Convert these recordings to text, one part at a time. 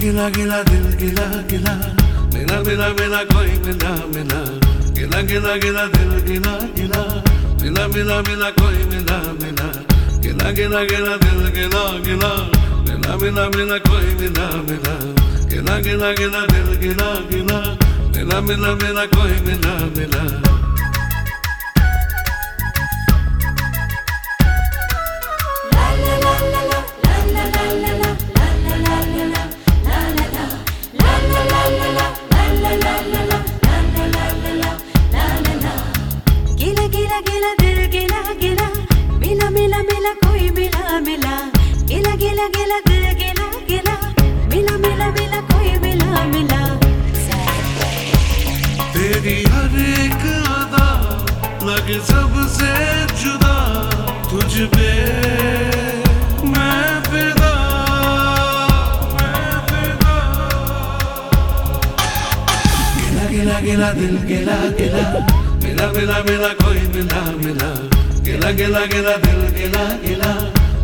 gila gila dil gila gila. Mila mila mila koi mila mila gila gila gila dil gila gila. Mila mila mila koi mila mila gila gila gila dil gila gila. Mila mila mila koi mila mila gila gila gila dil gila gila. Mila mila mila koi mila mila लगे सबसे जुदा तुझ पे। मैं फिदा मैं फिदा। गिला गिला गिला, दिल गिला गिला। मिला मिला मिला, कोई मिला मिला। गिला गिला गिला, दिल गिला गिला।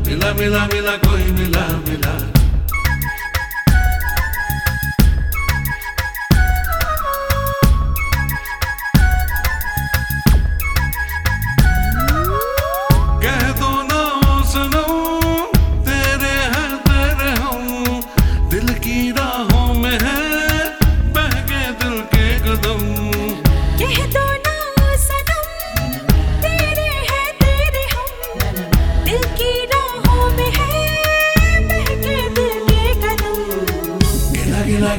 मिला मिला मिला, कोई मिला मिला।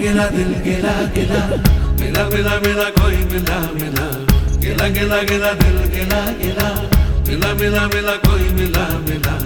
गिला दिल, गिला गिला। मिला मिला मिला, कोई मिला मिला। गिला गिला गिला, दिल, गिला गिला। मिला मिला मिला, कोई मिला मिला।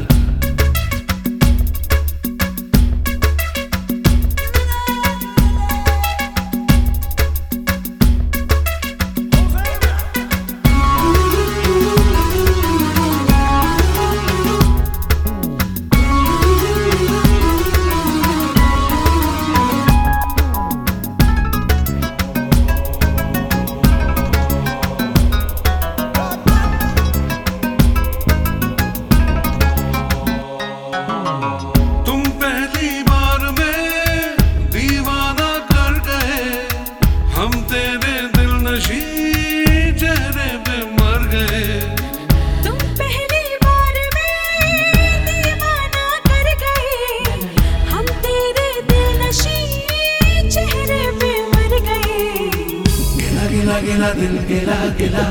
गिला दिल गिला गिला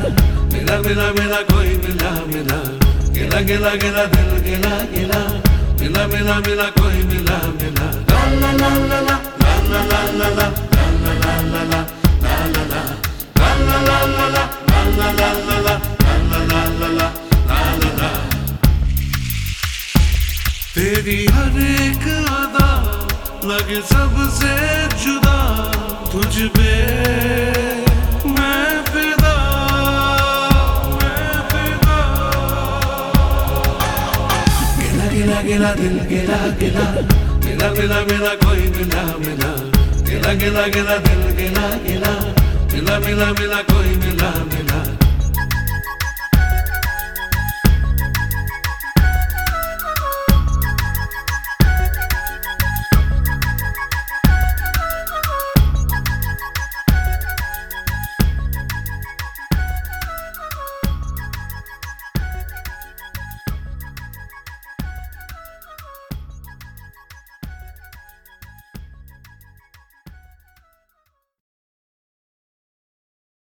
मिला मिला मिला कोई मिला मिला गिला गिला गिला दिल गिला गिला मिला मिला मिला कोई मिला मिला ला ला ला ला ला ला ला ला तेरी हर एक अदा लगे सबसे जुदा तुझ पे gela dil gela gela. Gela gela gela koi mila mila gela gela gela dil gela gela. Gela mila mila koi mila mila